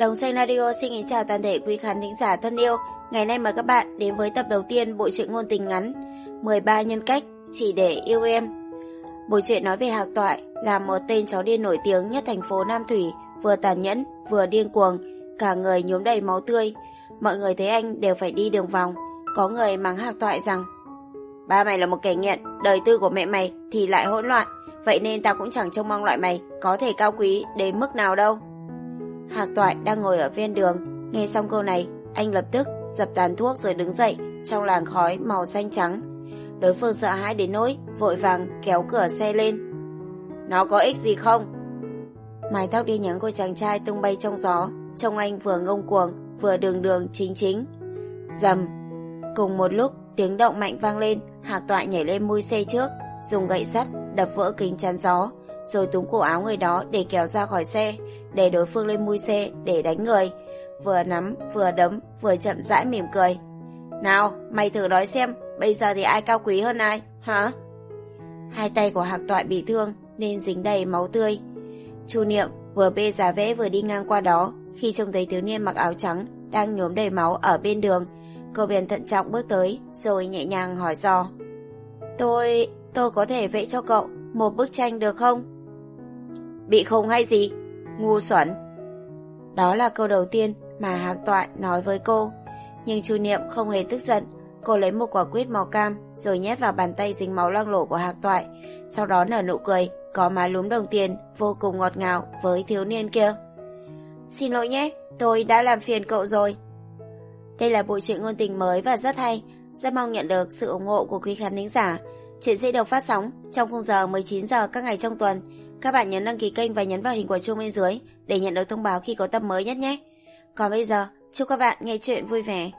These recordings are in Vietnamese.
Đồng Xanh Radio xin kính chào toàn thể quý khán thính giả thân yêu. Ngày nay mời các bạn đến với tập đầu tiên bộ truyện ngôn tình ngắn 13 nhân cách chỉ để yêu em. Bộ truyện nói về Hạc Toại là một tên chó điên nổi tiếng nhất thành phố Nam Thủy, vừa tàn nhẫn, vừa điên cuồng, cả người nhuốm đầy máu tươi. Mọi người thấy anh đều phải đi đường vòng. Có người mắng Hạc Toại rằng Ba mày là một kẻ nghiện, đời tư của mẹ mày thì lại hỗn loạn. Vậy nên tao cũng chẳng trông mong loại mày có thể cao quý đến mức nào đâu. Hạc Toại đang ngồi ở ven đường, nghe xong câu này, anh lập tức dập tàn thuốc rồi đứng dậy trong làng khói màu xanh trắng. Đối phương sợ hãi đến nỗi, vội vàng kéo cửa xe lên. Nó có ích gì không? Mái tóc đi nhắn của chàng trai tung bay trong gió, trông anh vừa ngông cuồng, vừa đường đường chính chính. Dầm. Cùng một lúc, tiếng động mạnh vang lên, Hạc Toại nhảy lên mui xe trước, dùng gậy sắt đập vỡ kính chắn gió, rồi túm cổ áo người đó để kéo ra khỏi xe, để đối phương lên mui xe để đánh người. Vừa nắm, vừa đấm, vừa chậm rãi mỉm cười. Nào, mày thử nói xem, bây giờ thì ai cao quý hơn ai, hả? Hai tay của Hạc Toại bị thương nên dính đầy máu tươi. Chu Niệm vừa bê giá vẽ vừa đi ngang qua đó, khi trông thấy thiếu niên mặc áo trắng đang nhuốm đầy máu ở bên đường, cô bèn thận trọng bước tới rồi nhẹ nhàng hỏi dò. Tôi, tôi có thể vẽ cho cậu một bức tranh được không? Bị khùng hay gì? Ngu xuẩn. Đó là câu đầu tiên mà Hạc Toại nói với cô. Nhưng Chu Niệm không hề tức giận. Cô lấy một quả quýt màu cam rồi nhét vào bàn tay dính máu loang lổ của Hạc Toại. Sau đó nở nụ cười, có má lúm đồng tiền, vô cùng ngọt ngào với thiếu niên kia. Xin lỗi nhé, tôi đã làm phiền cậu rồi. Đây là bộ truyện ngôn tình mới và rất hay. Rất mong nhận được sự ủng hộ của quý khán thính giả. Chuyện sẽ được phát sóng trong khung giờ 19 giờ các ngày trong tuần. Các bạn nhấn đăng ký kênh và nhấn vào hình quả chuông bên dưới để nhận được thông báo khi có tập mới nhất nhé. Còn bây giờ, chúc các bạn nghe chuyện vui vẻ.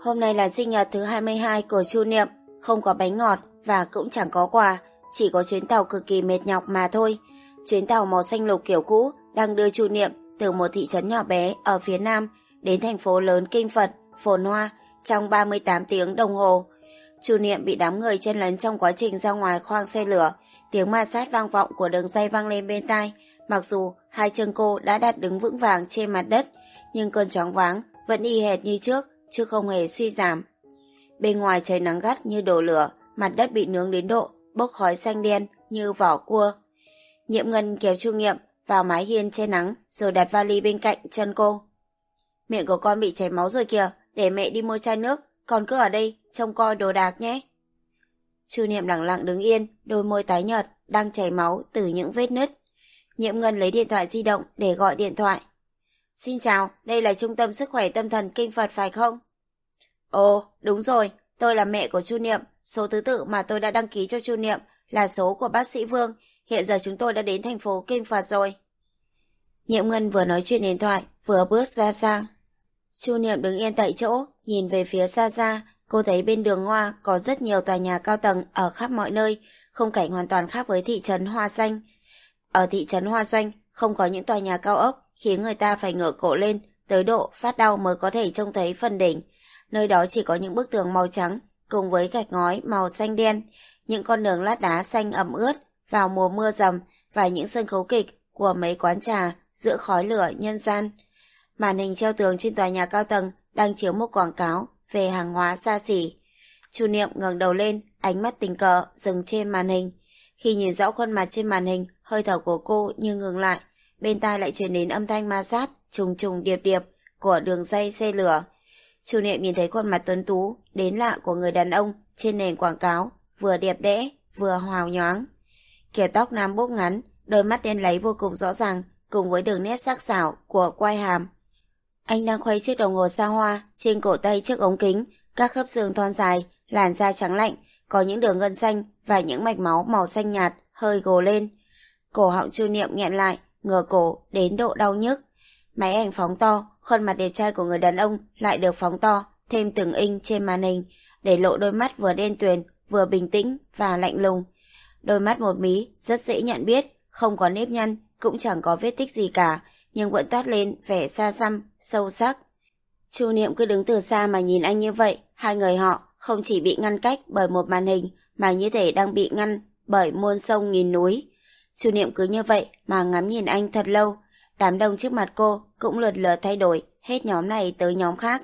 Hôm nay là sinh nhật thứ 22 của Chu Niệm, không có bánh ngọt và cũng chẳng có quà, chỉ có chuyến tàu cực kỳ mệt nhọc mà thôi. Chuyến tàu màu xanh lục kiểu cũ đang đưa Chu Niệm từ một thị trấn nhỏ bé ở phía nam đến thành phố lớn Kinh Phật, Phồn Hoa trong 38 tiếng đồng hồ. Chu Niệm bị đám người chen lấn trong quá trình ra ngoài khoang xe lửa, tiếng ma sát vang vọng của đường dây vang lên bên tai. Mặc dù hai chân cô đã đặt đứng vững vàng trên mặt đất, nhưng cơn chóng váng vẫn y hệt như trước, chứ không hề suy giảm. Bên ngoài trời nắng gắt như đổ lửa, mặt đất bị nướng đến độ, bốc khói xanh đen như vỏ cua. Nhiệm Ngân kéo Chu Nghiệm vào mái hiên che nắng rồi đặt vali bên cạnh chân cô. Miệng của con bị chảy máu rồi kìa, để mẹ đi mua chai nước, con cứ ở đây trông coi đồ đạc nhé. Chu Niệm lặng lặng đứng yên, đôi môi tái nhợt, đang chảy máu từ những vết nứt. Nhiễm Ngân lấy điện thoại di động để gọi điện thoại. Xin chào, đây là Trung tâm Sức khỏe Tâm thần Kinh Phật phải không? Ồ, đúng rồi, tôi là mẹ của Chu Niệm, số thứ tự mà tôi đã đăng ký cho Chu Niệm là số của bác sĩ Vương, hiện giờ chúng tôi đã đến thành phố Kinh Phật rồi. Nhiệm Ngân vừa nói chuyện điện thoại, vừa bước ra sang. Chu Niệm đứng yên tại chỗ, nhìn về phía xa xa, cô thấy bên đường Hoa có rất nhiều tòa nhà cao tầng ở khắp mọi nơi, không cảnh hoàn toàn khác với thị trấn Hoa Xanh. Ở thị trấn Hoa xanh không có những tòa nhà cao ốc, khiến người ta phải ngửa cổ lên, tới độ phát đau mới có thể trông thấy phần đỉnh. Nơi đó chỉ có những bức tường màu trắng, cùng với gạch ngói màu xanh đen, những con đường lát đá xanh ẩm ướt vào mùa mưa rầm và những sân khấu kịch của mấy quán trà giữa khói lửa nhân gian. Màn hình treo tường trên tòa nhà cao tầng đang chiếu một quảng cáo về hàng hóa xa xỉ. Chu Niệm ngẩng đầu lên, ánh mắt tình cờ dừng trên màn hình. Khi nhìn rõ khuôn mặt trên màn hình, hơi thở của cô như ngừng lại, bên tai lại truyền đến âm thanh ma sát, trùng trùng điệp điệp của đường dây xe lửa. Chu Niệm nhìn thấy khuôn mặt tuấn tú, đến lạ của người đàn ông trên nền quảng cáo, vừa đẹp đẽ, vừa hào nhoáng. Kiểu tóc nam bốc ngắn, đôi mắt đen lấy vô cùng rõ ràng, cùng với đường nét sắc sảo của quai hàm. Anh đang khuấy chiếc đồng hồ xa hoa, trên cổ tay chiếc ống kính, các khớp xương thon dài, làn da trắng lạnh, có những đường gân xanh và những mạch máu màu xanh nhạt hơi gồ lên. Cổ họng chu niệm nghẹn lại, ngửa cổ đến độ đau nhức. Máy ảnh phóng to, khuôn mặt đẹp trai của người đàn ông lại được phóng to, thêm từng inch trên màn hình, để lộ đôi mắt vừa đen tuyền, vừa bình tĩnh và lạnh lùng. Đôi mắt một mí, rất dễ nhận biết, không có nếp nhăn, cũng chẳng có vết tích gì cả, nhưng vẫn toát lên vẻ xa xăm, sâu sắc. Chu Niệm cứ đứng từ xa mà nhìn anh như vậy, hai người họ không chỉ bị ngăn cách bởi một màn hình, mà như thể đang bị ngăn bởi muôn sông nghìn núi. Chu Niệm cứ như vậy mà ngắm nhìn anh thật lâu, đám đông trước mặt cô cũng lượt lờ thay đổi, hết nhóm này tới nhóm khác.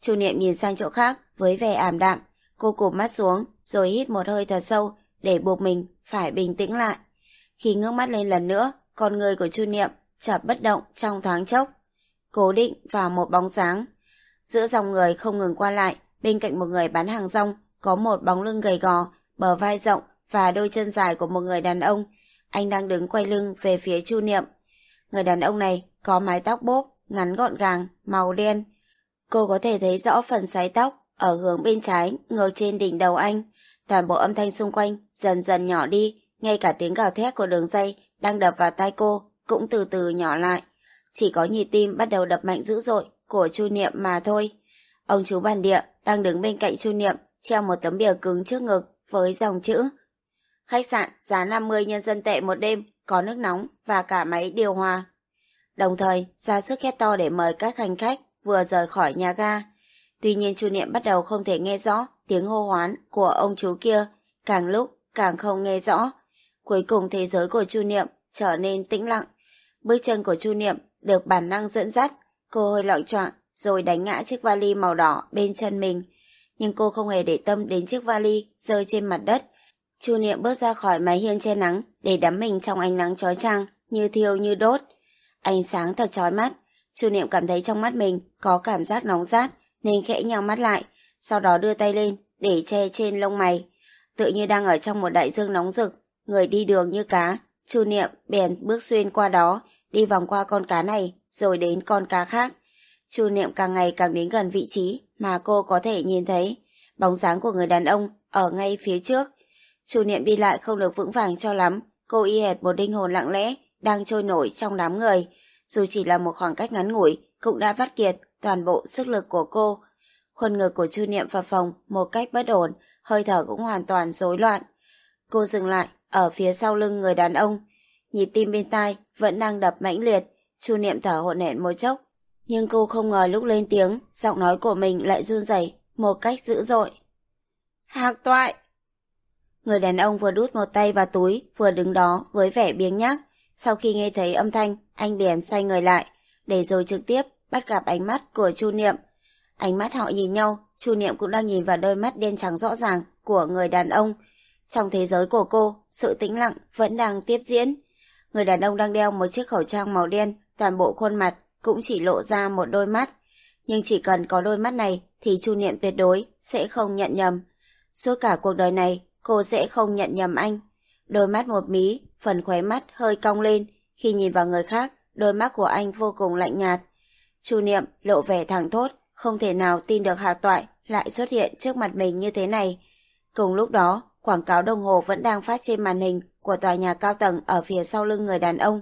Chu Niệm nhìn sang chỗ khác với vẻ ảm đạm, cô cụp mắt xuống rồi hít một hơi thật sâu để buộc mình phải bình tĩnh lại. Khi ngước mắt lên lần nữa, con người của Chu Niệm chợt bất động trong thoáng chốc, cố định vào một bóng sáng. Giữa dòng người không ngừng qua lại, bên cạnh một người bán hàng rong có một bóng lưng gầy gò, bờ vai rộng và đôi chân dài của một người đàn ông. Anh đang đứng quay lưng về phía Chu Niệm. Người đàn ông này có mái tóc bốp, ngắn gọn gàng, màu đen. Cô có thể thấy rõ phần xoáy tóc ở hướng bên trái, ngược trên đỉnh đầu anh. Toàn bộ âm thanh xung quanh dần dần nhỏ đi, ngay cả tiếng gào thét của đường dây đang đập vào tai cô cũng từ từ nhỏ lại. Chỉ có nhịp tim bắt đầu đập mạnh dữ dội của Chu Niệm mà thôi. Ông chú bản địa đang đứng bên cạnh Chu Niệm treo một tấm bìa cứng trước ngực với dòng chữ Khách sạn giá 50 nhân dân tệ một đêm, có nước nóng và cả máy điều hòa. Đồng thời ra sức hét to để mời các hành khách vừa rời khỏi nhà ga. Tuy nhiên Chu Niệm bắt đầu không thể nghe rõ tiếng hô hoán của ông chú kia, càng lúc càng không nghe rõ. Cuối cùng thế giới của Chu Niệm trở nên tĩnh lặng. Bước chân của Chu Niệm được bản năng dẫn dắt, cô hơi loạn choạng rồi đánh ngã chiếc vali màu đỏ bên chân mình. Nhưng cô không hề để tâm đến chiếc vali rơi trên mặt đất. Chu Niệm bước ra khỏi mái hiên che nắng để đắm mình trong ánh nắng chói chang, như thiêu như đốt. Ánh sáng thật chói mắt, Chu Niệm cảm thấy trong mắt mình có cảm giác nóng rát nên khẽ nhào mắt lại, sau đó đưa tay lên để che trên lông mày. Tự như đang ở trong một đại dương nóng rực, người đi đường như cá, Chu Niệm bèn bước xuyên qua đó, đi vòng qua con cá này rồi đến con cá khác. Chu Niệm càng ngày càng đến gần vị trí mà cô có thể nhìn thấy bóng dáng của người đàn ông ở ngay phía trước. Chu Niệm đi lại không được vững vàng cho lắm, cô y hệt một linh hồn lặng lẽ đang trôi nổi trong đám người. Dù chỉ là một khoảng cách ngắn ngủi, cũng đã vắt kiệt toàn bộ sức lực của cô. Khuôn ngực của Chu Niệm phập phồng một cách bất ổn, hơi thở cũng hoàn toàn rối loạn. Cô dừng lại ở phía sau lưng người đàn ông, nhịp tim bên tai vẫn đang đập mãnh liệt, Chu Niệm thở hổn hển một chốc, nhưng cô không ngờ lúc lên tiếng, giọng nói của mình lại run rẩy một cách dữ dội. Hạc toại! Người đàn ông vừa đút một tay vào túi, vừa đứng đó với vẻ biếng nhác. Sau khi nghe thấy âm thanh, anh bèn xoay người lại, để rồi trực tiếp bắt gặp ánh mắt của Chu Niệm. Ánh mắt họ nhìn nhau, Chu Niệm cũng đang nhìn vào đôi mắt đen trắng rõ ràng của người đàn ông. Trong thế giới của cô, sự tĩnh lặng vẫn đang tiếp diễn. Người đàn ông đang đeo một chiếc khẩu trang màu đen, toàn bộ khuôn mặt cũng chỉ lộ ra một đôi mắt. Nhưng chỉ cần có đôi mắt này thì Chu Niệm tuyệt đối sẽ không nhận nhầm. Suốt cả cuộc đời này, cô sẽ không nhận nhầm anh. Đôi mắt một mí, phần khóe mắt hơi cong lên. Khi nhìn vào người khác, đôi mắt của anh vô cùng lạnh nhạt. Chu Niệm lộ vẻ thẳng thốt, không thể nào tin được Hà Toại lại xuất hiện trước mặt mình như thế này. Cùng lúc đó, quảng cáo đồng hồ vẫn đang phát trên màn hình của tòa nhà cao tầng ở phía sau lưng người đàn ông.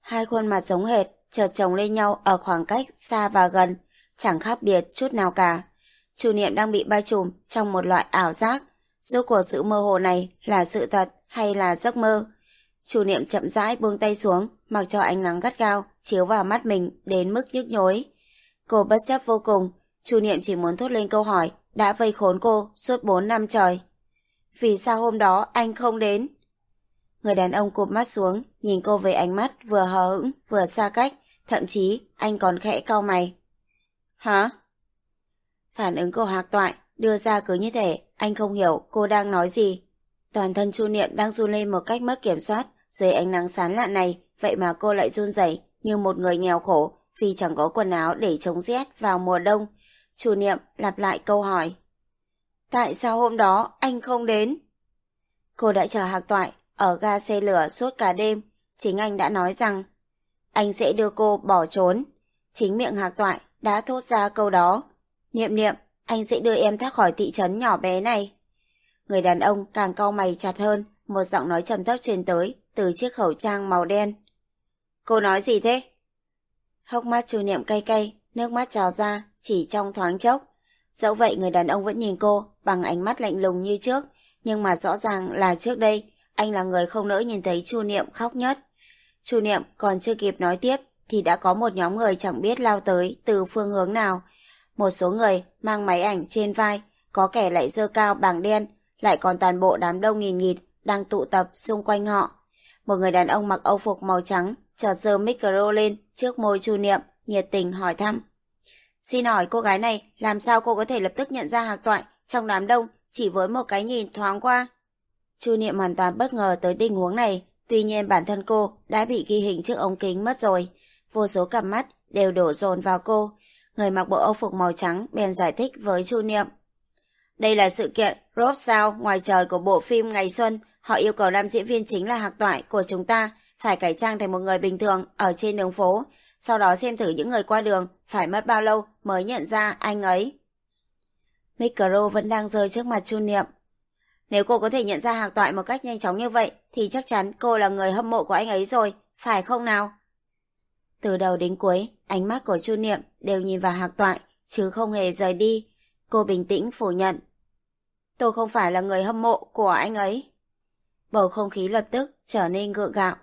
Hai khuôn mặt giống hệt, chợt chồng lên nhau ở khoảng cách xa và gần, chẳng khác biệt chút nào cả. Chủ Niệm đang bị bao trùm trong một loại ảo giác. Rốt cuộc sự mơ hồ này là sự thật hay là giấc mơ? chủ Niệm chậm rãi buông tay xuống, mặc cho ánh nắng gắt gao chiếu vào mắt mình đến mức nhức nhối. Cô bất chấp vô cùng, Chủ Niệm chỉ muốn thốt lên câu hỏi đã vây khốn cô suốt 4 năm trời. Vì sao hôm đó anh không đến? Người đàn ông cụp mắt xuống, nhìn cô với ánh mắt vừa hờ hững, vừa xa cách, thậm chí anh còn khẽ cau mày. Hả? Phản ứng của Hạc Toại đưa ra cứ như thể anh không hiểu cô đang nói gì. Toàn thân Chu Niệm đang run lên một cách mất kiểm soát, dưới ánh nắng sán lạ này, vậy mà cô lại run rẩy như một người nghèo khổ vì chẳng có quần áo để chống rét vào mùa đông. Chu Niệm lặp lại câu hỏi. Tại sao hôm đó anh không đến? Cô đã chờ Hạc Toại ở ga xe lửa suốt cả đêm. Chính anh đã nói rằng anh sẽ đưa cô bỏ trốn. Chính miệng Hạc Toại đã thốt ra câu đó. Niệm niệm, anh sẽ đưa em thoát khỏi thị trấn nhỏ bé này. Người đàn ông càng cau mày chặt hơn, một giọng nói trầm thấp truyền tới từ chiếc khẩu trang màu đen. Cô nói gì thế? Hốc mắt chu niệm cay cay, nước mắt trào ra, chỉ trong thoáng chốc. Dẫu vậy người đàn ông vẫn nhìn cô bằng ánh mắt lạnh lùng như trước, nhưng mà rõ ràng là trước đây anh là người không nỡ nhìn thấy Chu Niệm khóc nhất. Chu Niệm còn chưa kịp nói tiếp thì đã có một nhóm người chẳng biết lao tới từ phương hướng nào. Một số người mang máy ảnh trên vai, có kẻ lại dơ cao bảng đen, lại còn toàn bộ đám đông nghìn nghịt đang tụ tập xung quanh họ. Một người đàn ông mặc âu phục màu trắng chợt giơ micro lên trước môi Chu Niệm, nhiệt tình hỏi thăm. Xin hỏi cô gái này, làm sao cô có thể lập tức nhận ra Hạc Toại trong đám đông chỉ với một cái nhìn thoáng qua? Chu Niệm hoàn toàn bất ngờ tới tình huống này, tuy nhiên bản thân cô đã bị ghi hình trước ống kính mất rồi. Vô số cặp mắt đều đổ dồn vào cô. Người mặc bộ âu phục màu trắng bèn giải thích với Chu Niệm. Đây là sự kiện Rob Sao ngoài trời của bộ phim Ngày Xuân. Họ yêu cầu nam diễn viên chính là Hạc Toại của chúng ta phải cải trang thành một người bình thường ở trên đường phố. Sau đó xem thử những người qua đường phải mất bao lâu mới nhận ra anh ấy. Micro vẫn đang rơi trước mặt Chu Niệm. Nếu cô có thể nhận ra Hạc Toại một cách nhanh chóng như vậy thì chắc chắn cô là người hâm mộ của anh ấy rồi, phải không nào? Từ đầu đến cuối, ánh mắt của Chu Niệm đều nhìn vào Hạc Toại, chứ không hề rời đi. Cô bình tĩnh phủ nhận. Tôi không phải là người hâm mộ của anh ấy. Bầu không khí lập tức trở nên gượng gạo.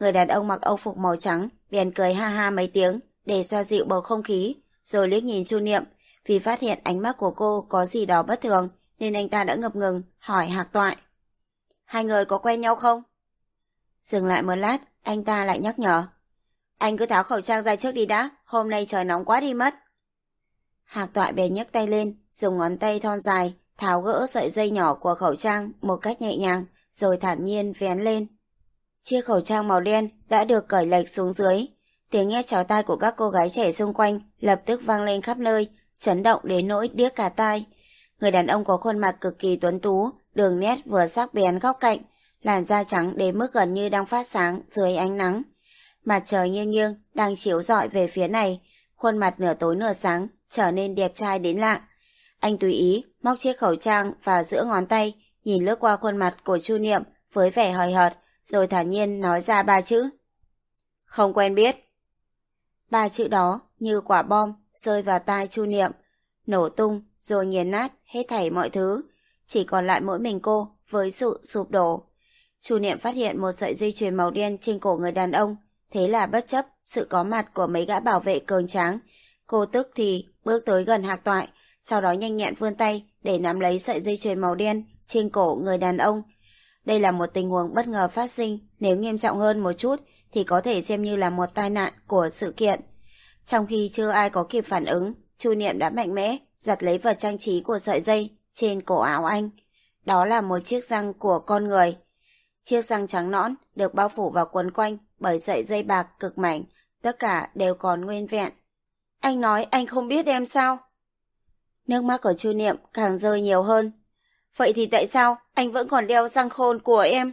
Người đàn ông mặc âu phục màu trắng bèn cười ha ha mấy tiếng để xoa dịu bầu không khí, rồi liếc nhìn Chu Niệm. Vì phát hiện ánh mắt của cô có gì đó bất thường, nên anh ta đã ngập ngừng hỏi Hạc Toại. Hai người có quen nhau không? Dừng lại một lát, anh ta lại nhắc nhở. Anh cứ tháo khẩu trang ra trước đi đã, hôm nay trời nóng quá đi mất. Hạc Toại bèn nhấc tay lên, dùng ngón tay thon dài, tháo gỡ sợi dây nhỏ của khẩu trang một cách nhẹ nhàng, rồi thản nhiên vén lên. Chiếc khẩu trang màu đen đã được cởi lệch xuống dưới. Tiếng nghe chói tai của các cô gái trẻ xung quanh lập tức vang lên khắp nơi, chấn động đến nỗi điếc cả tai. Người đàn ông có khuôn mặt cực kỳ tuấn tú, đường nét vừa sắc bén góc cạnh, làn da trắng đến mức gần như đang phát sáng dưới ánh nắng. Mặt trời nghiêng nghiêng đang chiếu rọi về phía này, khuôn mặt nửa tối nửa sáng trở nên đẹp trai đến lạ. Anh tùy ý móc chiếc khẩu trang vào giữa ngón tay, nhìn lướt qua khuôn mặt của Chu Niệm với vẻ hời hợt, rồi thản nhiên nói ra ba chữ. Không quen biết. Ba chữ đó như quả bom rơi vào tai Chu Niệm, nổ tung rồi nghiền nát hết thảy mọi thứ, chỉ còn lại mỗi mình cô với sự sụp đổ. Chu Niệm phát hiện một sợi dây chuyền màu đen trên cổ người đàn ông, thế là bất chấp sự có mặt của mấy gã bảo vệ cường tráng, cô tức thì bước tới gần Hạc Toại, sau đó nhanh nhẹn vươn tay để nắm lấy sợi dây chuyền màu đen trên cổ người đàn ông. Đây là một tình huống bất ngờ phát sinh, nếu nghiêm trọng hơn một chút thì có thể xem như là một tai nạn của sự kiện. Trong khi chưa ai có kịp phản ứng, Chu Niệm đã mạnh mẽ giật lấy vật trang trí của sợi dây trên cổ áo anh. Đó là một chiếc răng của con người. Chiếc răng trắng nõn được bao phủ và quấn quanh bởi sợi dây bạc cực mảnh, tất cả đều còn nguyên vẹn. Anh nói anh không biết em sao? Nước mắt của Chu Niệm càng rơi nhiều hơn. Vậy thì tại sao anh vẫn còn đeo răng khôn của em?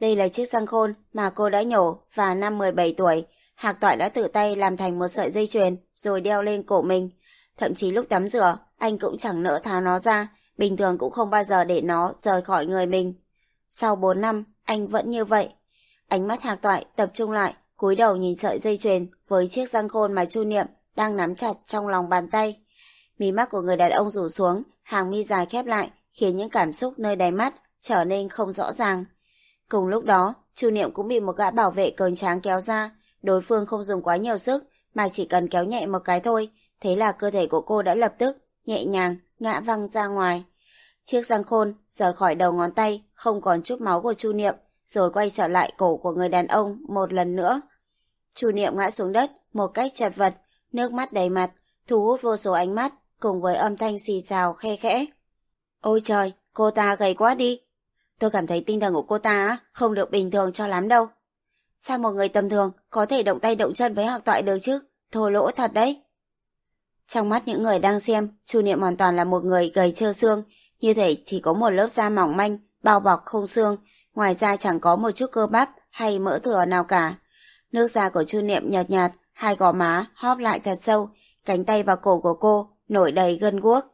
Đây là chiếc răng khôn mà cô đã nhổ vào năm 17 tuổi, Hạc Toại đã tự tay làm thành một sợi dây chuyền rồi đeo lên cổ mình. Thậm chí lúc tắm rửa, anh cũng chẳng nỡ tháo nó ra, bình thường cũng không bao giờ để nó rời khỏi người mình. Sau 4 năm, anh vẫn như vậy. Ánh mắt Hạc Toại tập trung lại, cúi đầu nhìn sợi dây chuyền với chiếc răng khôn mà Chu Niệm đang nắm chặt trong lòng bàn tay. Mí mắt của người đàn ông rủ xuống, hàng mi dài khép lại, khiến những cảm xúc nơi đáy mắt trở nên không rõ ràng. Cùng lúc đó, Chu Niệm cũng bị một gã bảo vệ cường tráng kéo ra, đối phương không dùng quá nhiều sức, mà chỉ cần kéo nhẹ một cái thôi, thế là cơ thể của cô đã lập tức, nhẹ nhàng, ngã văng ra ngoài. Chiếc răng khôn rời khỏi đầu ngón tay, không còn chút máu của Chu Niệm, rồi quay trở lại cổ của người đàn ông một lần nữa. Chu Niệm ngã xuống đất một cách chật vật, nước mắt đầy mặt, thu hút vô số ánh mắt, cùng với âm thanh xì xào khe khẽ. Ôi trời, cô ta gầy quá đi. Tôi cảm thấy tinh thần của cô ta không được bình thường cho lắm đâu. Sao một người tầm thường có thể động tay động chân với học toại được chứ? Thô lỗ thật đấy. Trong mắt những người đang xem, Chu Niệm hoàn toàn là một người gầy trơ xương, như thể chỉ có một lớp da mỏng manh, bao bọc không xương, ngoài ra chẳng có một chút cơ bắp hay mỡ thừa nào cả. Nước da của Chu Niệm nhợt nhạt, hai gò má hóp lại thật sâu, cánh tay và cổ của cô nổi đầy gân guốc.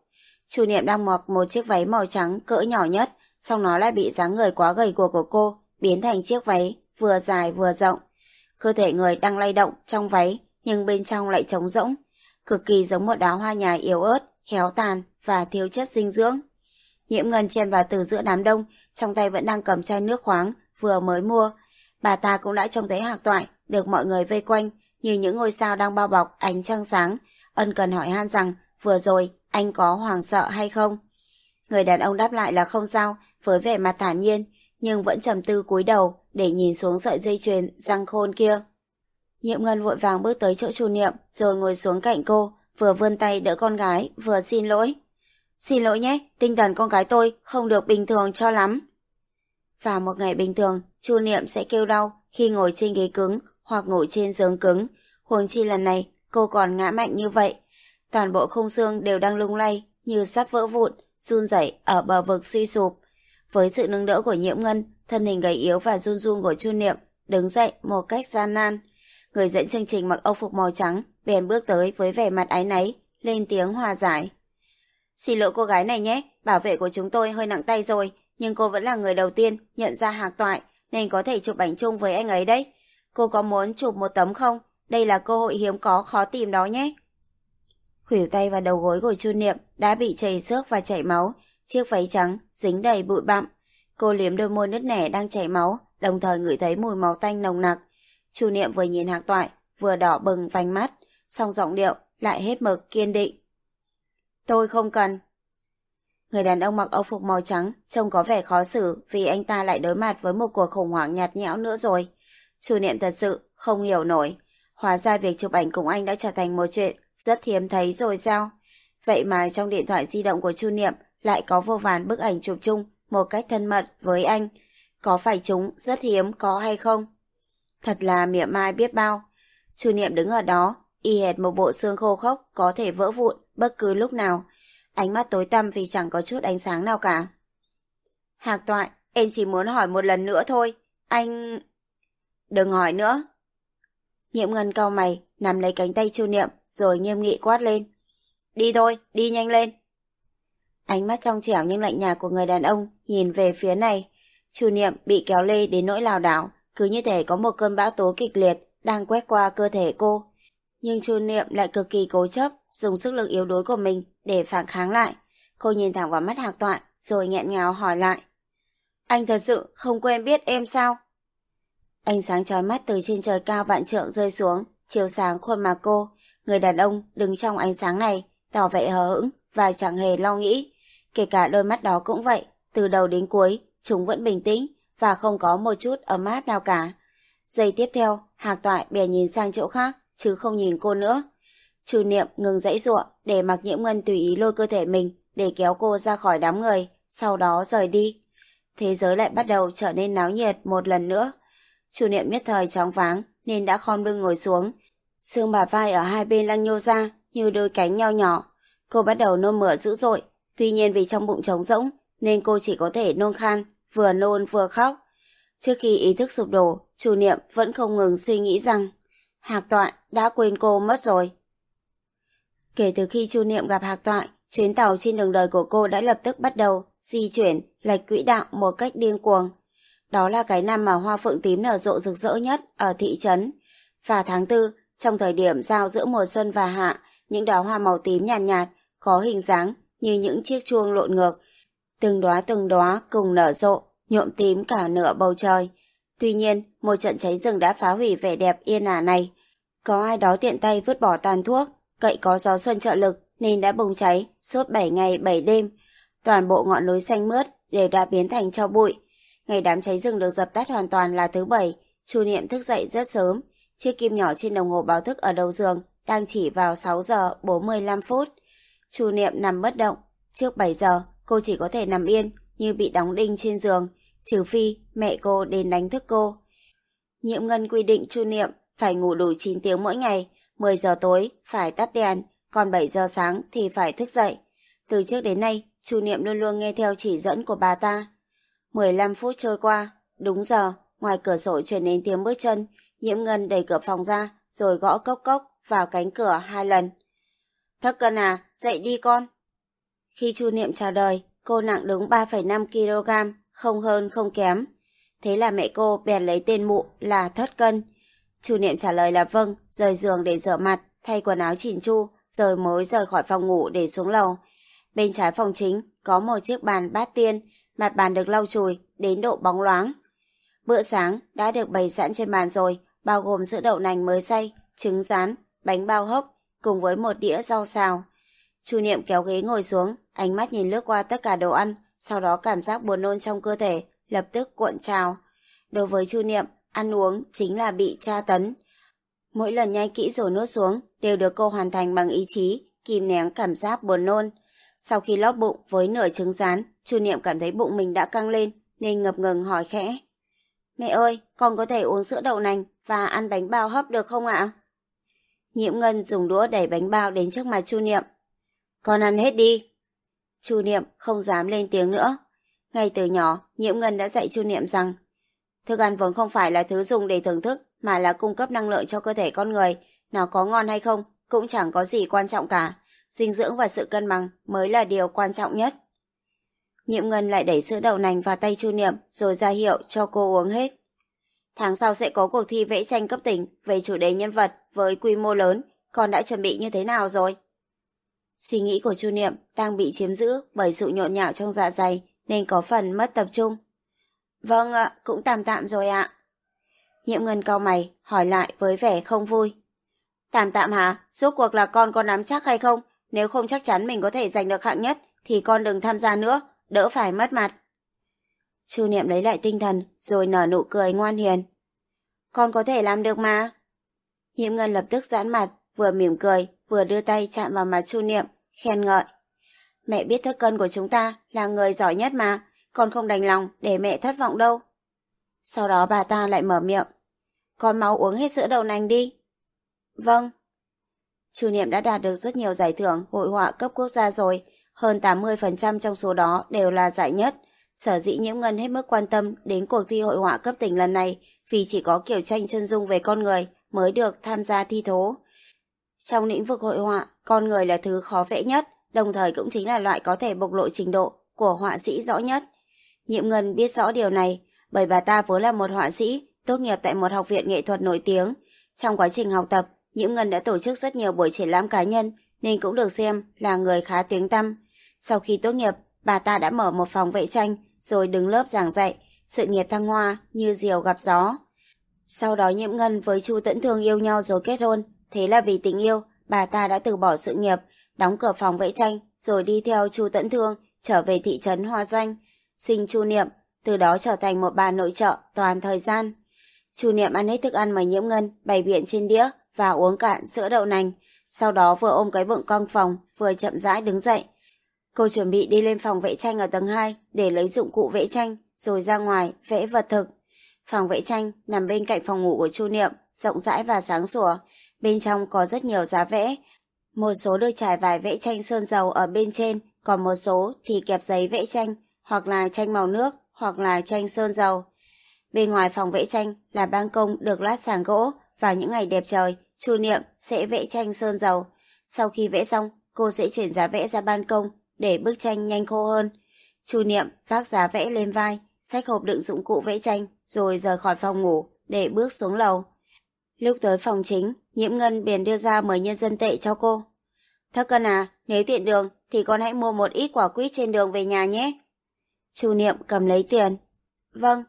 Chu Niệm đang mặc một chiếc váy màu trắng cỡ nhỏ nhất, xong nó lại bị dáng người quá gầy của của cô biến thành chiếc váy vừa dài vừa rộng. Cơ thể người đang lay động trong váy, nhưng bên trong lại trống rỗng, cực kỳ giống một đóa hoa nhài yếu ớt, héo tàn và thiếu chất dinh dưỡng. Nhiễm Ngân chen vào từ giữa đám đông, trong tay vẫn đang cầm chai nước khoáng vừa mới mua. Bà ta cũng đã trông thấy Hạc Toại được mọi người vây quanh như những ngôi sao đang bao bọc ánh trăng sáng. Ân cần hỏi han rằng vừa rồi anh có hoàng sợ hay không? Người đàn ông đáp lại là không sao, với vẻ mặt thản nhiên, nhưng vẫn trầm tư cúi đầu để nhìn xuống sợi dây chuyền răng khôn kia. Nhiệm Ngân vội vàng bước tới chỗ chu niệm rồi ngồi xuống cạnh cô, vừa vươn tay đỡ con gái, vừa xin lỗi. Xin lỗi nhé, tinh thần con gái tôi không được bình thường cho lắm. Vào một ngày bình thường, chu niệm sẽ kêu đau khi ngồi trên ghế cứng hoặc ngồi trên giường cứng. Huống chi lần này, cô còn ngã mạnh như vậy. Toàn bộ khung xương đều đang lung lay như sắp vỡ vụn, run rẩy ở bờ vực suy sụp. Với sự nâng đỡ của nhiễm ngân, thân hình gầy yếu và run run của chu niệm đứng dậy một cách gian nan. Người dẫn chương trình mặc âu phục màu trắng, bèn bước tới với vẻ mặt áy náy, lên tiếng hòa giải. Xin lỗi cô gái này nhé, bảo vệ của chúng tôi hơi nặng tay rồi, nhưng cô vẫn là người đầu tiên nhận ra hạc toại, nên có thể chụp ảnh chung với anh ấy đấy. Cô có muốn chụp một tấm không? Đây là cơ hội hiếm có khó tìm đó nhé. Khuỷu tay và đầu gối của Chu Niệm đã bị chảy xước và chảy máu, chiếc váy trắng dính đầy bụi bặm. Cô liếm đôi môi nứt nẻ đang chảy máu, đồng thời ngửi thấy mùi máu tanh nồng nặc. Chu Niệm vừa nhìn Hạc Toại, vừa đỏ bừng vành mắt, song giọng điệu lại hết mực kiên định. Tôi không cần. Người đàn ông mặc âu phục màu trắng trông có vẻ khó xử vì anh ta lại đối mặt với một cuộc khủng hoảng nhạt nhẽo nữa rồi. Chu Niệm thật sự không hiểu nổi. Hóa ra việc chụp ảnh cùng anh đã trở thành một chuyện rất hiếm thấy rồi sao? Vậy mà trong điện thoại di động của Chu Niệm lại có vô vàn bức ảnh chụp chung một cách thân mật với anh. Có phải chúng rất hiếm có hay không? Thật là mỉa mai biết bao. Chu Niệm đứng ở đó, y hệt một bộ xương khô khốc có thể vỡ vụn bất cứ lúc nào. Ánh mắt tối tăm vì chẳng có chút ánh sáng nào cả. Hạc toại, em chỉ muốn hỏi một lần nữa thôi. Anh... Đừng hỏi nữa. Nhiệm ngân cao mày, nắm lấy cánh tay Chu Niệm, rồi nghiêm nghị quát lên. Đi thôi, đi nhanh lên. Ánh mắt trong trẻo nhưng lạnh nhạt của người đàn ông nhìn về phía này. Chu Niệm bị kéo lê đến nỗi lảo đảo, cứ như thể có một cơn bão tố kịch liệt đang quét qua cơ thể cô. Nhưng Chu Niệm lại cực kỳ cố chấp, dùng sức lực yếu đuối của mình để phản kháng lại. Cô nhìn thẳng vào mắt Hạc Toại rồi nghẹn ngào hỏi lại. Anh thật sự không quen biết em sao? Ánh sáng chói mắt từ trên trời cao vạn trượng rơi xuống, chiếu sáng khuôn mặt cô. Người đàn ông đứng trong ánh sáng này, tỏ vẻ hờ hững và chẳng hề lo nghĩ. Kể cả đôi mắt đó cũng vậy, từ đầu đến cuối, chúng vẫn bình tĩnh và không có một chút ấm áp nào cả. Giây tiếp theo, Hạc Toại bè nhìn sang chỗ khác, chứ không nhìn cô nữa. Chu Niệm ngừng dãy ruộng để mặc nhiễm ngân tùy ý lôi cơ thể mình để kéo cô ra khỏi đám người, sau đó rời đi. Thế giới lại bắt đầu trở nên náo nhiệt một lần nữa. Chu Niệm nhất thời chóng váng nên đã khom lưng ngồi xuống. Xương bà vai ở hai bên lăn nhô ra như đôi cánh nho nhỏ. Cô bắt đầu nôn mửa dữ dội, tuy nhiên vì trong bụng trống rỗng nên cô chỉ có thể nôn khan, vừa nôn vừa khóc. Trước khi ý thức sụp đổ, chủ niệm vẫn không ngừng suy nghĩ rằng Hạc Toại đã quên cô mất rồi. Kể từ khi Chu Niệm gặp Hạc Toại, chuyến tàu trên đường đời của cô đã lập tức bắt đầu di chuyển lệch quỹ đạo một cách điên cuồng. Đó là cái năm mà hoa phượng tím nở rộ rực rỡ nhất ở thị trấn. Và tháng tư, trong thời điểm giao giữa mùa xuân và hạ, những đóa hoa màu tím nhàn nhạt, nhạt, có hình dáng như những chiếc chuông lộn ngược. Từng đóa từng đóa cùng nở rộ, nhuộm tím cả nửa bầu trời. Tuy nhiên, một trận cháy rừng đã phá hủy vẻ đẹp yên ả này. Có ai đó tiện tay vứt bỏ tàn thuốc, cậy có gió xuân trợ lực nên đã bùng cháy suốt 7 ngày 7 đêm. Toàn bộ ngọn núi xanh mướt đều đã biến thành cho bụi. Ngày đám cháy rừng được dập tắt hoàn toàn là thứ bảy, Chu Niệm thức dậy rất sớm. Chiếc kim nhỏ trên đồng hồ báo thức ở đầu giường đang chỉ vào 6 giờ 45 phút. Chu Niệm nằm bất động. Trước 7 giờ, cô chỉ có thể nằm yên như bị đóng đinh trên giường, trừ phi mẹ cô đến đánh thức cô. Nhiệm ngân quy định Chu Niệm phải ngủ đủ 9 tiếng mỗi ngày, 10 giờ tối phải tắt đèn, còn 7 giờ sáng thì phải thức dậy. Từ trước đến nay, Chu Niệm luôn luôn nghe theo chỉ dẫn của bà ta. 15 phút trôi qua, đúng giờ, ngoài cửa sổ truyền đến tiếng bước chân, Nhiễm Ngân đẩy cửa phòng ra, rồi gõ cốc cốc vào cánh cửa hai lần. Thất cân à, dậy đi con. Khi Chu Niệm chào đời, cô nặng đúng 3,5 kg, không hơn không kém. Thế là mẹ cô bèn lấy tên mụ là Thất Cân. Chu Niệm trả lời là vâng, rời giường để rửa mặt, thay quần áo chỉnh chu, rồi mới rời khỏi phòng ngủ để xuống lầu. Bên trái phòng chính có một chiếc bàn bát tiên, mặt bàn được lau chùi đến độ bóng loáng. Bữa sáng đã được bày sẵn trên bàn rồi, bao gồm sữa đậu nành mới xay, trứng rán, bánh bao hốc, cùng với một đĩa rau xào. Chu Niệm kéo ghế ngồi xuống, ánh mắt nhìn lướt qua tất cả đồ ăn, sau đó cảm giác buồn nôn trong cơ thể, lập tức cuộn trào. Đối với Chu Niệm, ăn uống chính là bị tra tấn. Mỗi lần nhai kỹ rồi nuốt xuống đều được cô hoàn thành bằng ý chí, kìm nén cảm giác buồn nôn. Sau khi lót bụng với nửa trứng rán, Chu Niệm cảm thấy bụng mình đã căng lên nên ngập ngừng hỏi khẽ. Mẹ ơi, con có thể uống sữa đậu nành và ăn bánh bao hấp được không ạ? Nhiễm Ngân dùng đũa đẩy bánh bao đến trước mặt Chu Niệm. Con ăn hết đi. Chu Niệm không dám lên tiếng nữa. Ngay từ nhỏ, Nhiễm Ngân đã dạy Chu Niệm rằng thức ăn vốn không phải là thứ dùng để thưởng thức mà là cung cấp năng lượng cho cơ thể con người. Nó có ngon hay không cũng chẳng có gì quan trọng cả. Dinh dưỡng và sự cân bằng mới là điều quan trọng nhất. Nhiễm Ngân lại đẩy sữa đậu nành vào tay Chu Niệm rồi ra hiệu cho cô uống hết. Tháng sau sẽ có cuộc thi vẽ tranh cấp tỉnh về chủ đề nhân vật với quy mô lớn. Con đã chuẩn bị như thế nào rồi? Suy nghĩ của Chu Niệm đang bị chiếm giữ bởi sự nhộn nhạo trong dạ dày nên có phần mất tập trung. Vâng ạ, cũng tạm tạm rồi ạ. Nhiễm Ngân cau mày, hỏi lại với vẻ không vui. Tạm tạm hả? Suốt cuộc là con có nắm chắc hay không? Nếu không chắc chắn mình có thể giành được hạng nhất thì con đừng tham gia nữa, đỡ phải mất mặt. Chu Niệm lấy lại tinh thần rồi nở nụ cười ngoan hiền. Con có thể làm được mà. Nhiễm Ngân lập tức giãn mặt, vừa mỉm cười, vừa đưa tay chạm vào mặt Chu Niệm, khen ngợi. Mẹ biết thất cân của chúng ta là người giỏi nhất mà, con không đành lòng để mẹ thất vọng đâu. Sau đó bà ta lại mở miệng. Con mau uống hết sữa đậu nành đi. Vâng. Chu Niệm đã đạt được rất nhiều giải thưởng hội họa cấp quốc gia rồi, hơn 80% trong số đó đều là giải nhất. Sở dĩ Nhiễm Ngân hết mức quan tâm đến cuộc thi hội họa cấp tỉnh lần này vì chỉ có kiểu tranh chân dung về con người mới được tham gia thi thố. Trong lĩnh vực hội họa, con người là thứ khó vẽ nhất, đồng thời cũng chính là loại có thể bộc lộ trình độ của họa sĩ rõ nhất. Nhiệm Ngân biết rõ điều này, bởi bà ta vốn là một họa sĩ, tốt nghiệp tại một học viện nghệ thuật nổi tiếng. Trong quá trình học tập, Nhiễm Ngân đã tổ chức rất nhiều buổi triển lãm cá nhân, nên cũng được xem là người khá tiếng tăm. Sau khi tốt nghiệp, bà ta đã mở một phòng vẽ tranh, rồi đứng lớp giảng dạy, sự nghiệp thăng hoa như diều gặp gió. Sau đó Nhiễm Ngân với Chu Tẫn Thương yêu nhau rồi kết hôn, thế là vì tình yêu, bà ta đã từ bỏ sự nghiệp, đóng cửa phòng vẽ tranh, rồi đi theo Chu Tẫn Thương trở về thị trấn Hoa Doanh, sinh Chu Niệm, từ đó trở thành một bà nội trợ toàn thời gian. Chu Niệm ăn hết thức ăn mà Nhiễm Ngân bày biện trên đĩa và uống cạn sữa đậu nành, sau đó vừa ôm cái bụng cong phòng, vừa chậm rãi đứng dậy. Cô chuẩn bị đi lên phòng vẽ tranh ở tầng 2 để lấy dụng cụ vẽ tranh, rồi ra ngoài vẽ vật thực. Phòng vẽ tranh nằm bên cạnh phòng ngủ của Chu Niệm, rộng rãi và sáng sủa. Bên trong có rất nhiều giá vẽ. Một số được trải vải vẽ tranh sơn dầu ở bên trên, còn một số thì kẹp giấy vẽ tranh, hoặc là tranh màu nước, hoặc là tranh sơn dầu. Bên ngoài phòng vẽ tranh là ban công được lát sàn gỗ, vào những ngày đẹp trời, Chu Niệm sẽ vẽ tranh sơn dầu. Sau khi vẽ xong, cô sẽ chuyển giá vẽ ra ban công để bức tranh nhanh khô hơn. Chu Niệm vác giá vẽ lên vai, xách hộp đựng dụng cụ vẽ tranh, rồi rời khỏi phòng ngủ để bước xuống lầu. Lúc tới phòng chính, Nhiễm Ngân biển đưa ra mời nhân dân tệ cho cô. Thất cân à, nếu tiện đường thì con hãy mua một ít quả quýt trên đường về nhà nhé. Chu Niệm cầm lấy tiền. Vâng.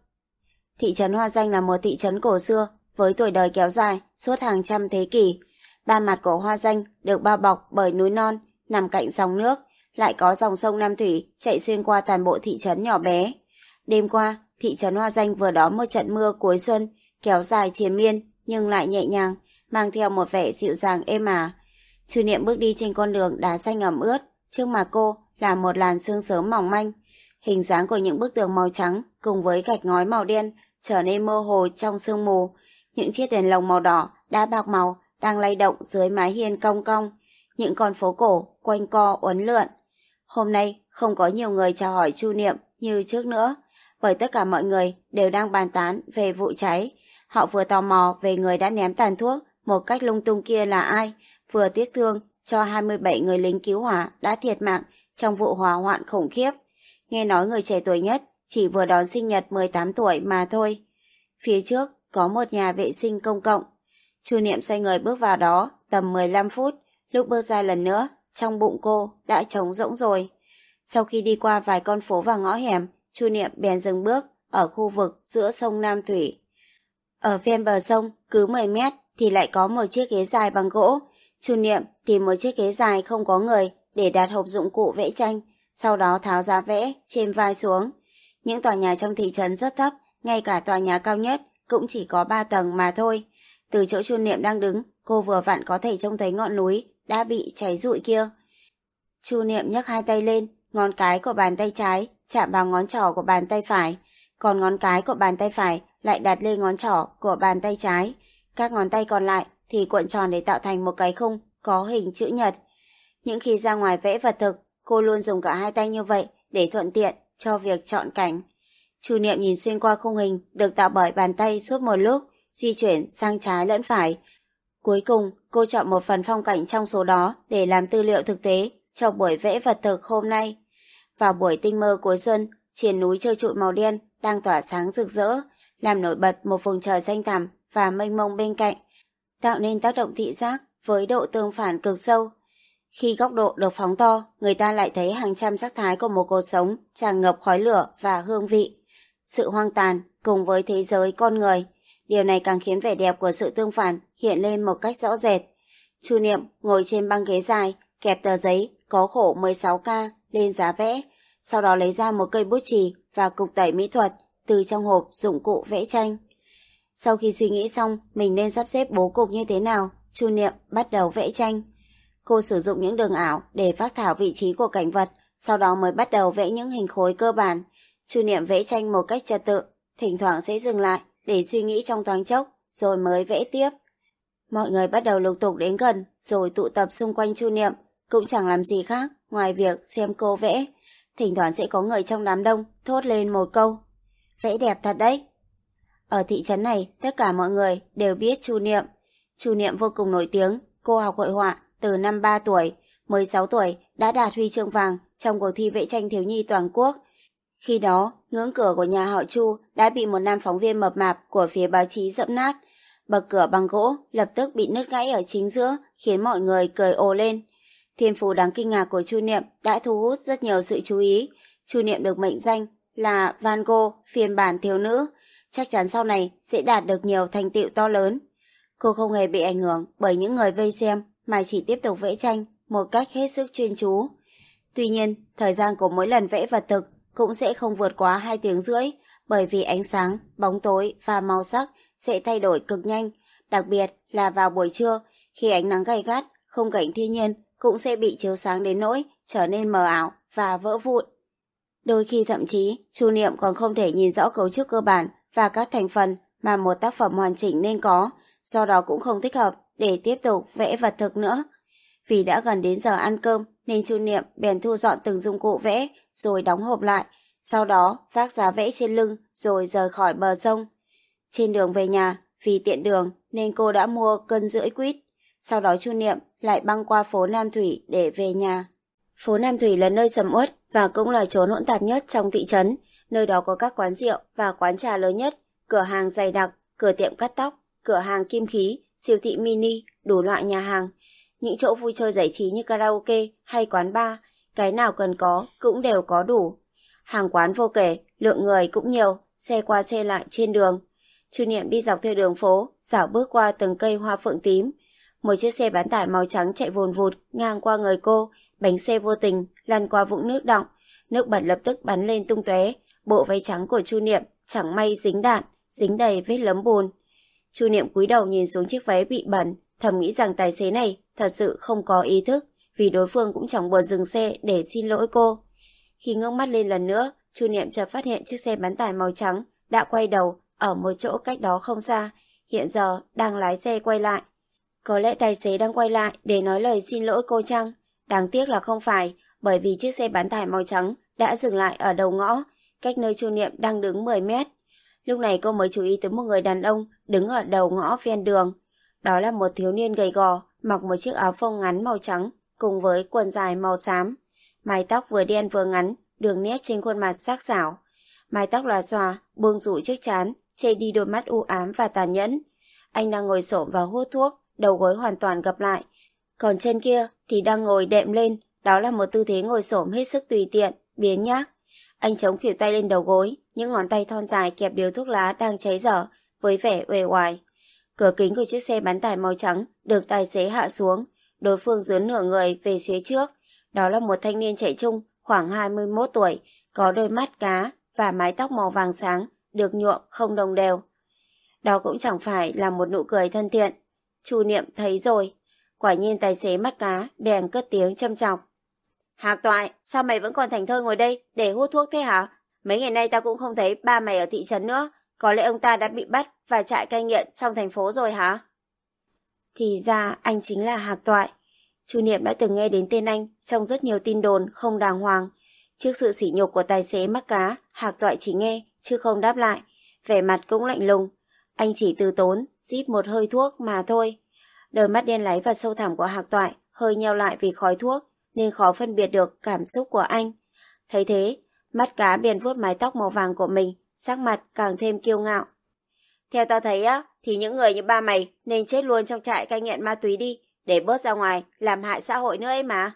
Thị trấn Hoa Danh là một thị trấn cổ xưa với tuổi đời kéo dài suốt hàng trăm thế kỷ. Ba mặt của Hoa Danh được bao bọc bởi núi non nằm cạnh dòng nước, lại có dòng sông Nam Thủy chạy xuyên qua toàn bộ thị trấn nhỏ bé. Đêm qua, thị trấn Hoa Danh vừa đón một trận mưa cuối xuân, kéo dài triền miên nhưng lại nhẹ nhàng, mang theo một vẻ dịu dàng êm ả. Chu Niệm bước đi trên con đường đá xanh ẩm ướt, trước mặt cô là một làn sương sớm mỏng manh. Hình dáng của những bức tường màu trắng cùng với gạch ngói màu đen trở nên mơ hồ trong sương mù. Những chiếc đèn lồng màu đỏ, đã bạc màu đang lay động dưới mái hiên cong cong. Những con phố cổ quanh co uốn lượn. Hôm nay không có nhiều người chào hỏi Chu Niệm như trước nữa, bởi tất cả mọi người đều đang bàn tán về vụ cháy. Họ vừa tò mò về người đã ném tàn thuốc một cách lung tung kia là ai, vừa tiếc thương cho 27 người lính cứu hỏa đã thiệt mạng trong vụ hỏa hoạn khủng khiếp. Nghe nói người trẻ tuổi nhất chỉ vừa đón sinh nhật 18 tuổi mà thôi. Phía trước có một nhà vệ sinh công cộng. Chu Niệm xoay người bước vào đó tầm 15 phút, lúc bước ra lần nữa, trong bụng cô đã trống rỗng rồi. Sau khi đi qua vài con phố và ngõ hẻm, Chu Niệm bèn dừng bước ở khu vực giữa sông Nam Thủy. Ở ven bờ sông, cứ 10 mét thì lại có một chiếc ghế dài bằng gỗ. Chu Niệm tìm một chiếc ghế dài không có người để đặt hộp dụng cụ vẽ tranh, sau đó tháo giá vẽ trên vai xuống. Những tòa nhà trong thị trấn rất thấp, ngay cả tòa nhà cao nhất cũng chỉ có 3 tầng mà thôi. Từ chỗ Chu Niệm đang đứng, cô vừa vặn có thể trông thấy ngọn núi đã bị cháy rụi kia. Chu Niệm nhấc hai tay lên, ngón cái của bàn tay trái chạm vào ngón trỏ của bàn tay phải, còn ngón cái của bàn tay phải lại đặt lên ngón trỏ của bàn tay trái. Các ngón tay còn lại thì cuộn tròn để tạo thành một cái khung có hình chữ nhật. Những khi ra ngoài vẽ vật thực, cô luôn dùng cả hai tay như vậy để thuận tiện cho việc chọn cảnh. Chu Niệm nhìn xuyên qua khung hình được tạo bởi bàn tay suốt một lúc, di chuyển sang trái lẫn phải. Cuối cùng, cô chọn một phần phong cảnh trong số đó để làm tư liệu thực tế cho buổi vẽ vật thực hôm nay. Vào buổi tinh mơ cuối xuân, trên núi chơi trụi màu đen đang tỏa sáng rực rỡ, làm nổi bật một vùng trời xanh thẳm và mênh mông bên cạnh, tạo nên tác động thị giác với độ tương phản cực sâu. Khi góc độ được phóng to, người ta lại thấy hàng trăm sắc thái của một cuộc sống tràn ngập khói lửa và hương vị. Sự hoang tàn cùng với thế giới con người, điều này càng khiến vẻ đẹp của sự tương phản hiện lên một cách rõ rệt. Chu Niệm ngồi trên băng ghế dài, kẹp tờ giấy có khổ 16K lên giá vẽ, sau đó lấy ra một cây bút chì và cục tẩy mỹ thuật từ trong hộp dụng cụ vẽ tranh. Sau khi suy nghĩ xong mình nên sắp xếp bố cục như thế nào, Chu Niệm bắt đầu vẽ tranh. Cô sử dụng những đường ảo để phát thảo vị trí của cảnh vật, sau đó mới bắt đầu vẽ những hình khối cơ bản. Chu Niệm vẽ tranh một cách trật tự, thỉnh thoảng sẽ dừng lại để suy nghĩ trong thoáng chốc, rồi mới vẽ tiếp. Mọi người bắt đầu lục tục đến gần, rồi tụ tập xung quanh Chu Niệm, cũng chẳng làm gì khác ngoài việc xem cô vẽ. Thỉnh thoảng sẽ có người trong đám đông thốt lên một câu. Vẽ đẹp thật đấy. Ở thị trấn này, tất cả mọi người đều biết Chu Niệm. Chu Niệm vô cùng nổi tiếng, cô học hội họa từ năm 3 tuổi, 16 tuổi đã đạt huy chương vàng trong cuộc thi vẽ tranh thiếu nhi toàn quốc. Khi đó, ngưỡng cửa của nhà họ Chu đã bị một nam phóng viên mập mạp của phía báo chí dẫm nát. Bậc cửa bằng gỗ lập tức bị nứt gãy ở chính giữa, khiến mọi người cười ồ lên. Thiên phú đáng kinh ngạc của Chu Niệm đã thu hút rất nhiều sự chú ý. Chu Niệm được mệnh danh là Van Gogh phiên bản thiếu nữ, chắc chắn sau này sẽ đạt được nhiều thành tựu to lớn. Cô không hề bị ảnh hưởng bởi những người vây xem mà chỉ tiếp tục vẽ tranh một cách hết sức chuyên chú. Tuy nhiên, thời gian của mỗi lần vẽ vật thực cũng sẽ không vượt quá 2 tiếng rưỡi bởi vì ánh sáng, bóng tối và màu sắc sẽ thay đổi cực nhanh, đặc biệt là vào buổi trưa khi ánh nắng gay gắt, không cảnh thiên nhiên cũng sẽ bị chiếu sáng đến nỗi trở nên mờ ảo và vỡ vụn. Đôi khi thậm chí, Chu Niệm còn không thể nhìn rõ cấu trúc cơ bản và các thành phần mà một tác phẩm hoàn chỉnh nên có, do đó cũng không thích hợp để tiếp tục vẽ vật thực nữa. Vì đã gần đến giờ ăn cơm nên Chu Niệm bèn thu dọn từng dụng cụ vẽ rồi đóng hộp lại, sau đó vác giá vẽ trên lưng rồi rời khỏi bờ sông. Trên đường về nhà, vì tiện đường nên cô đã mua cân rưỡi quýt. Sau đó Chu Niệm lại băng qua phố Nam Thủy để về nhà. Phố Nam Thủy là nơi sầm uất và cũng là chỗ hỗn tạp nhất trong thị trấn. Nơi đó có các quán rượu và quán trà lớn nhất, cửa hàng dày đặc, cửa tiệm cắt tóc, cửa hàng kim khí, siêu thị mini, đủ loại nhà hàng. Những chỗ vui chơi giải trí như karaoke hay quán bar, cái nào cần có cũng đều có đủ. Hàng quán vô kể, lượng người cũng nhiều, xe qua xe lại trên đường. Chu Niệm đi dọc theo đường phố, dạo bước qua từng cây hoa phượng tím, một chiếc xe bán tải màu trắng chạy vồn vụt ngang qua người cô, bánh xe vô tình lăn qua vũng nước động, nước bẩn lập tức bắn lên tung tóe. Bộ váy trắng của Chu Niệm chẳng may dính đạn, dính đầy vết lấm bùn. Chu Niệm cúi đầu nhìn xuống chiếc váy bị bẩn, thầm nghĩ rằng tài xế này thật sự không có ý thức, vì đối phương cũng chẳng buồn dừng xe để xin lỗi cô. Khi ngước mắt lên lần nữa, Chu Niệm chợt phát hiện chiếc xe bán tải màu trắng đã quay đầu ở một chỗ cách đó không xa, hiện giờ đang lái xe quay lại. Có lẽ tài xế đang quay lại để nói lời xin lỗi cô chăng? Đáng tiếc là không phải, bởi vì chiếc xe bán tải màu trắng đã dừng lại ở đầu ngõ, cách nơi Chu Niệm đang đứng 10 mét. Lúc này cô mới chú ý tới một người đàn ông đứng ở đầu ngõ ven đường. Đó là một thiếu niên gầy gò, mặc một chiếc áo phông ngắn màu trắng, cùng với quần dài màu xám. Mái tóc vừa đen vừa ngắn, đường nét trên khuôn mặt sắc sảo. Mái tóc là xòa, buông rủ trước chán, che đi đôi mắt u ám và tàn nhẫn. Anh đang ngồi xổm và hút thuốc, đầu gối hoàn toàn gập lại. Còn chân kia thì đang ngồi đệm lên, đó là một tư thế ngồi xổm hết sức tùy tiện, biến nhác. Anh chống khỉu tay lên đầu gối, những ngón tay thon dài kẹp điếu thuốc lá đang cháy dở, với vẻ uể oải. Cửa kính của chiếc xe bán tải màu trắng được tài xế hạ xuống, đối phương dướn nửa người về phía trước. Đó là một thanh niên trẻ trung, khoảng 21 tuổi, có đôi mắt cá và mái tóc màu vàng sáng được nhuộm không đồng đều. Đó cũng chẳng phải là một nụ cười thân thiện. Chu Niệm thấy rồi. Quả nhiên tài xế mắt cá bèn cất tiếng châm chọc. Hạc toại, sao mày vẫn còn thành thơ ngồi đây để hút thuốc thế hả? Mấy ngày nay tao cũng không thấy ba mày ở thị trấn nữa. Có lẽ ông ta đã bị bắt và trại cai nghiện trong thành phố rồi hả? Thì ra anh chính là Hạc Toại. Chu Niệm đã từng nghe đến tên anh trong rất nhiều tin đồn không đàng hoàng. Trước sự sỉ nhục của tài xế mắc cá, Hạc Toại chỉ nghe, chứ không đáp lại. Vẻ mặt cũng lạnh lùng. Anh chỉ từ tốn, rít một hơi thuốc mà thôi. Đôi mắt đen láy và sâu thẳm của Hạc Toại hơi nheo lại vì khói thuốc, nên khó phân biệt được cảm xúc của anh. Thấy thế, mắt cá bèn vuốt mái tóc màu vàng của mình, sắc mặt càng thêm kiêu ngạo. Theo tao thấy á, thì những người như ba mày nên chết luôn trong trại cai nghiện ma túy đi, để bớt ra ngoài, làm hại xã hội nữa ấy mà.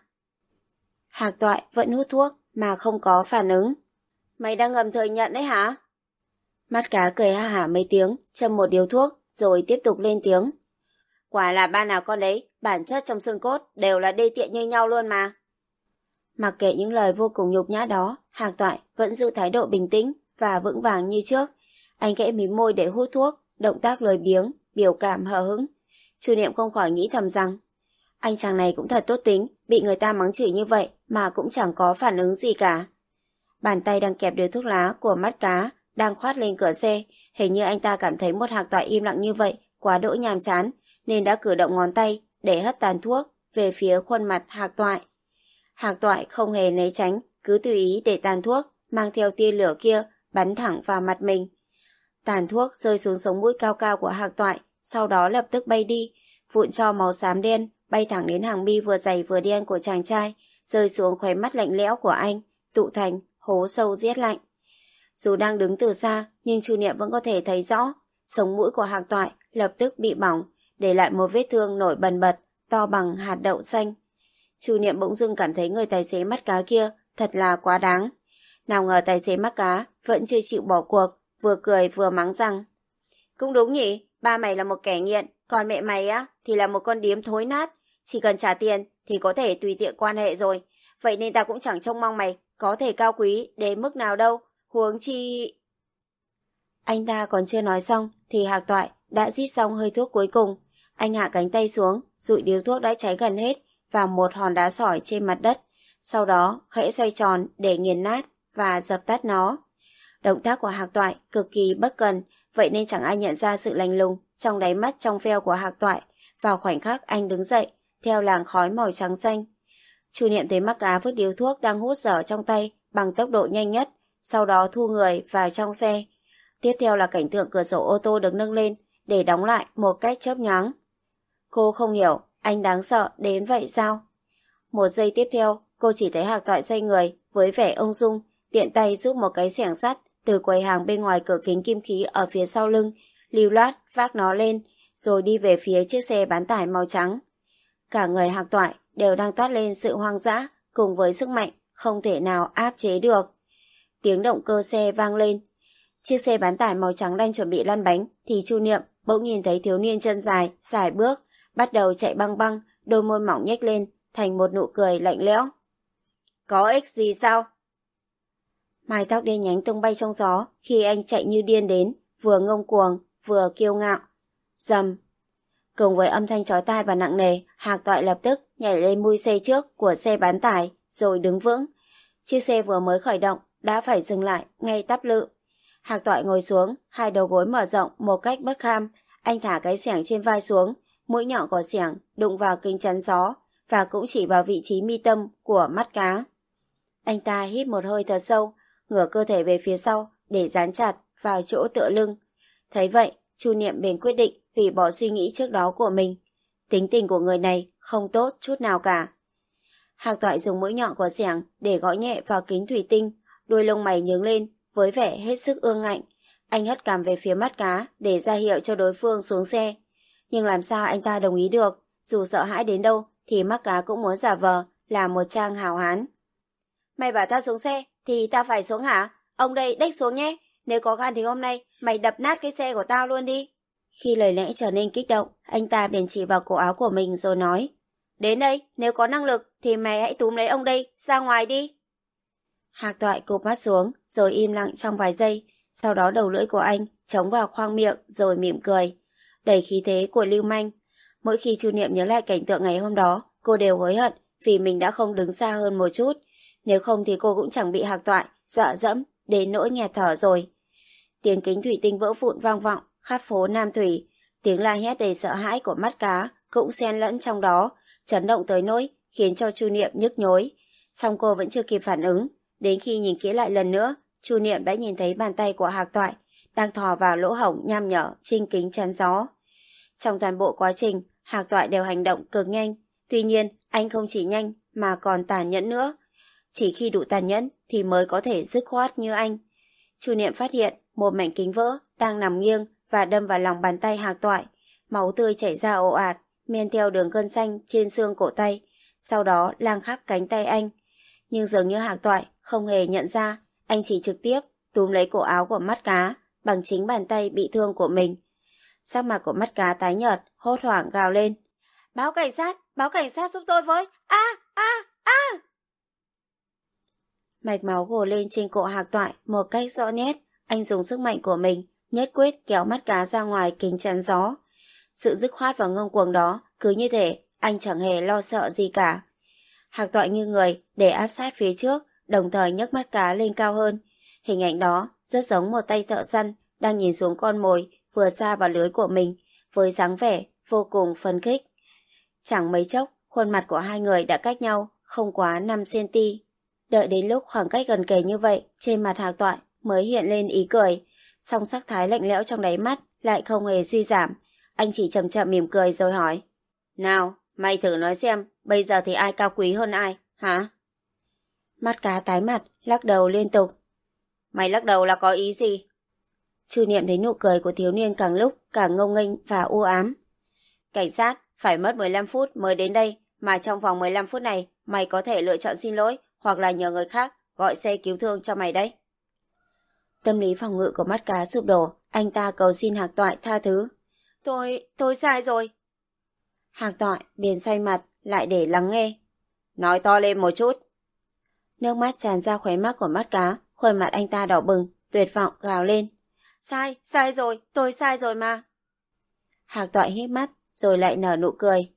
Hạc toại vẫn hút thuốc, mà không có phản ứng. Mày đang ngầm thừa nhận đấy hả? Mắt cá cười ha hả mấy tiếng, châm một điếu thuốc, rồi tiếp tục lên tiếng. Quả là ba nào con đấy, bản chất trong xương cốt đều là đê tiện như nhau luôn mà. Mặc kệ những lời vô cùng nhục nhã đó, Hạc Toại vẫn giữ thái độ bình tĩnh và vững vàng như trước. Anh kẽ mím môi để hút thuốc, động tác lười biếng, biểu cảm hờ hững. Chu Niệm không khỏi nghĩ thầm rằng, anh chàng này cũng thật tốt tính, bị người ta mắng chửi như vậy mà cũng chẳng có phản ứng gì cả. Bàn tay đang kẹp điếu thuốc lá của mắt cá, đang khoát lên cửa xe, hình như anh ta cảm thấy một hạc toại im lặng như vậy, quá đỗi nhàm chán, nên đã cử động ngón tay để hất tàn thuốc về phía khuôn mặt hạc toại. Hạc toại không hề né tránh, cứ tùy ý để tàn thuốc, mang theo tia lửa kia, bắn thẳng vào mặt mình. Tàn thuốc rơi xuống sống mũi cao cao của hạc toại, sau đó lập tức bay đi, vụn cho màu xám đen bay thẳng đến hàng mi vừa dày vừa đen của chàng trai, rơi xuống khóe mắt lạnh lẽo của anh, tụ thành hố sâu giết lạnh. Dù đang đứng từ xa, nhưng Chu Niệm vẫn có thể thấy rõ, sống mũi của Hạc Toại lập tức bị bỏng, để lại một vết thương nổi bần bật, to bằng hạt đậu xanh. Chu Niệm bỗng dưng cảm thấy người tài xế mắt cá kia thật là quá đáng. Nào ngờ tài xế mắt cá vẫn chưa chịu bỏ cuộc, vừa cười vừa mắng rằng Cũng đúng nhỉ, ba mày là một kẻ nghiện, còn mẹ mày á thì là một con điếm thối nát. Chỉ cần trả tiền thì có thể tùy tiện quan hệ rồi. Vậy nên ta cũng chẳng trông mong mày có thể cao quý đến mức nào đâu. Huống chi... Anh ta còn chưa nói xong thì Hạc Toại đã rít xong hơi thuốc cuối cùng. Anh hạ cánh tay xuống, rụi điếu thuốc đã cháy gần hết vào một hòn đá sỏi trên mặt đất. Sau đó khẽ xoay tròn để nghiền nát và dập tắt nó. Động tác của Hạc Toại cực kỳ bất cần, vậy nên chẳng ai nhận ra sự lành lùng trong đáy mắt trong veo của Hạc Toại. Vào khoảnh khắc anh đứng dậy, theo làng khói màu trắng xanh. Chu Niệm thấy mắc cá vứt điếu thuốc đang hút dở trong tay bằng tốc độ nhanh nhất, sau đó thu người vào trong xe. Tiếp theo là cảnh tượng cửa sổ ô tô được nâng lên để đóng lại một cách chớp nhoáng. Cô không hiểu, anh đáng sợ đến vậy sao? Một giây tiếp theo, cô chỉ thấy hạc toại xoay người với vẻ ông dung, tiện tay giúp một cái xẻng sắt từ quầy hàng bên ngoài cửa kính kim khí ở phía sau lưng, lưu loát vác nó lên, rồi đi về phía chiếc xe bán tải màu trắng. Cả người hạc toại đều đang toát lên sự hoang dã cùng với sức mạnh không thể nào áp chế được. Tiếng động cơ xe vang lên. Chiếc xe bán tải màu trắng đang chuẩn bị lăn bánh thì Chu Niệm bỗng nhìn thấy thiếu niên chân dài, xài bước, bắt đầu chạy băng băng, đôi môi mỏng nhếch lên thành một nụ cười lạnh lẽo. Có ích gì sao? Mái tóc đen nhánh tung bay trong gió khi anh chạy như điên đến, vừa ngông cuồng, vừa kiêu ngạo. Dầm, Cùng với âm thanh chói tai và nặng nề, Hạc Toại lập tức nhảy lên mui xe trước của xe bán tải, rồi đứng vững. Chiếc xe vừa mới khởi động, đã phải dừng lại, ngay tắp lự. Hạc Toại ngồi xuống, hai đầu gối mở rộng một cách bất kham. Anh thả cái xẻng trên vai xuống, mũi nhọn của xẻng đụng vào kính chắn gió và cũng chỉ vào vị trí mi tâm của mắt cá. Anh ta hít một hơi thật sâu, ngửa cơ thể về phía sau để dán chặt vào chỗ tựa lưng. Thấy vậy, Chu Niệm bền quyết định hủy bỏ suy nghĩ trước đó của mình. Tính tình của người này không tốt chút nào cả. Hạc toại dùng mũi nhọn của xẻng để gõ nhẹ vào kính thủy tinh, đuôi lông mày nhướng lên với vẻ hết sức ương ngạnh. Anh hất cằm về phía mắt cá để ra hiệu cho đối phương xuống xe. Nhưng làm sao anh ta đồng ý được, dù sợ hãi đến đâu thì mắt cá cũng muốn giả vờ là một trang hào hán. Mày bảo ta xuống xe thì ta phải xuống hả? Ông đây đếch xuống nhé. Nếu có gan thì hôm nay mày đập nát cái xe của tao luôn đi. Khi lời lẽ trở nên kích động, anh ta bèn chỉ vào cổ áo của mình rồi nói Đến đây, nếu có năng lực thì mày hãy túm lấy ông đây, ra ngoài đi. Hạc toại cụp mắt xuống, rồi im lặng trong vài giây, sau đó đầu lưỡi của anh chống vào khoang miệng rồi mỉm cười. Đầy khí thế của lưu manh. Mỗi khi Chu Niệm nhớ lại cảnh tượng ngày hôm đó, cô đều hối hận vì mình đã không đứng xa hơn một chút. Nếu không thì cô cũng chẳng bị hạc toại, dọa dẫm, đến nỗi nghẹt thở rồi. Tiếng kính thủy tinh vỡ vụn vang vọng khắp phố Nam Thủy. Tiếng la hét đầy sợ hãi của mắt cá cũng xen lẫn trong đó, chấn động tới nỗi khiến cho Chu Niệm nhức nhối. Song cô vẫn chưa kịp phản ứng, đến khi nhìn kỹ lại lần nữa, Chu Niệm đã nhìn thấy bàn tay của Hạc Toại đang thò vào lỗ hổng nham nhở trên kính chắn gió. Trong toàn bộ quá trình, Hạc Toại đều hành động cực nhanh. Tuy nhiên, anh không chỉ nhanh mà còn tàn nhẫn nữa. Chỉ khi đủ tàn nhẫn thì mới có thể dứt khoát như anh. Chu Niệm phát hiện một mảnh kính vỡ đang nằm nghiêng và đâm vào lòng bàn tay Hạc Toại. Máu tươi chảy ra ồ ạt, men theo đường gân xanh trên xương cổ tay, sau đó lang khắp cánh tay anh. Nhưng dường như Hạc Toại không hề nhận ra, anh chỉ trực tiếp túm lấy cổ áo của mắt cá bằng chính bàn tay bị thương của mình. Sắc mặt của mắt cá tái nhợt, hốt hoảng gào lên. Báo cảnh sát, báo cảnh sát giúp tôi với. A, a, a. Mạch máu gồ lên trên cổ hạc toại một cách rõ nét. Anh dùng sức mạnh của mình, nhất quyết kéo mắt cá ra ngoài kính chắn gió. Sự dứt khoát và ngông cuồng đó, cứ như thể anh chẳng hề lo sợ gì cả. Hạc toại như người để áp sát phía trước, đồng thời nhấc mắt cá lên cao hơn. Hình ảnh đó rất giống một tay thợ săn đang nhìn xuống con mồi vừa xa vào lưới của mình với dáng vẻ vô cùng phấn khích. Chẳng mấy chốc, khuôn mặt của hai người đã cách nhau không quá 5cm. Đợi đến lúc khoảng cách gần kề như vậy, trên mặt hạc toại mới hiện lên ý cười. Song sắc thái lạnh lẽo trong đáy mắt lại không hề suy giảm. Anh chỉ chậm chậm mỉm cười rồi hỏi. Nào, mày thử nói xem, bây giờ thì ai cao quý hơn ai, hả? Mắt cá tái mặt, lắc đầu liên tục. Mày lắc đầu là có ý gì? Chu Niệm thấy nụ cười của thiếu niên càng lúc càng ngông nghênh và u ám. Cảnh sát, phải mất 15 phút mới đến đây, mà trong vòng 15 phút này, mày có thể lựa chọn xin lỗi hoặc là nhờ người khác gọi xe cứu thương cho mày đấy. Tâm lý phòng ngự của mắt cá sụp đổ, anh ta cầu xin Hạc Toại tha thứ. Tôi, tôi sai rồi. Hạc Toại biển xoay mặt, lại để lắng nghe. Nói to lên một chút. Nước mắt tràn ra khóe mắt của mắt cá, khuôn mặt anh ta đỏ bừng, tuyệt vọng gào lên. Sai, sai rồi, tôi sai rồi mà. Hạc toại hít mắt, rồi lại nở nụ cười.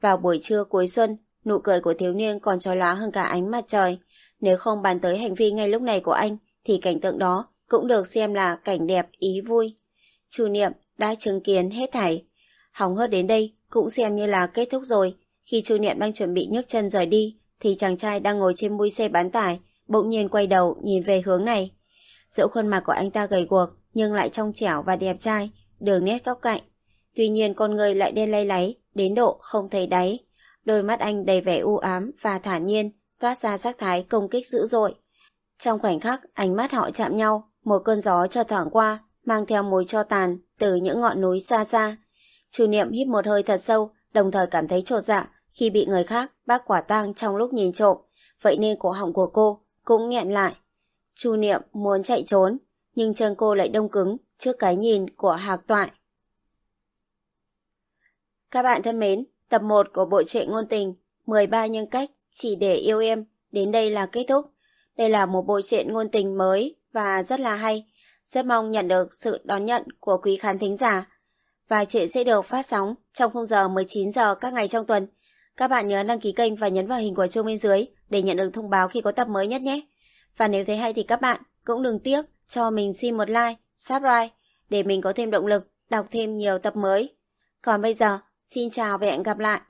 Vào buổi trưa cuối xuân, nụ cười của thiếu niên còn trói lóa hơn cả ánh mặt trời. Nếu không bàn tới hành vi ngay lúc này của anh, thì cảnh tượng đó cũng được xem là cảnh đẹp ý vui. Chủ niệm đã chứng kiến hết thảy. Hóng hớt đến đây cũng xem như là kết thúc rồi. Khi chu niệm đang chuẩn bị nhấc chân rời đi, thì chàng trai đang ngồi trên mui xe bán tải, bỗng nhiên quay đầu nhìn về hướng này. Dẫu khuôn mặt của anh ta gầy guộc, nhưng lại trong trẻo và đẹp trai, đường nét góc cạnh. Tuy nhiên con người lại đen lay láy, đến độ không thấy đáy. Đôi mắt anh đầy vẻ u ám và thản nhiên, toát ra sắc thái công kích dữ dội. Trong khoảnh khắc ánh mắt họ chạm nhau, một cơn gió cho thoảng qua, mang theo mùi cho tàn từ những ngọn núi xa xa. Chủ niệm hít một hơi thật sâu, đồng thời cảm thấy trột dạ khi bị người khác bác quả tang trong lúc nhìn trộm. Vậy nên cổ họng của cô cũng nghẹn lại. Chu niệm muốn chạy trốn, nhưng chân cô lại đông cứng trước cái nhìn của hạc toại. Các bạn thân mến, tập 1 của bộ truyện ngôn tình 13 nhân cách chỉ để yêu em đến đây là kết thúc. Đây là một bộ truyện ngôn tình mới và rất là hay. Rất mong nhận được sự đón nhận của quý khán thính giả. Và chuyện sẽ được phát sóng trong khung giờ 19 giờ các ngày trong tuần. Các bạn nhớ đăng ký kênh và nhấn vào hình quả chuông bên dưới để nhận được thông báo khi có tập mới nhất nhé. Và nếu thấy hay thì các bạn cũng đừng tiếc cho mình xin một like, subscribe để mình có thêm động lực đọc thêm nhiều tập mới. Còn bây giờ, xin chào và hẹn gặp lại.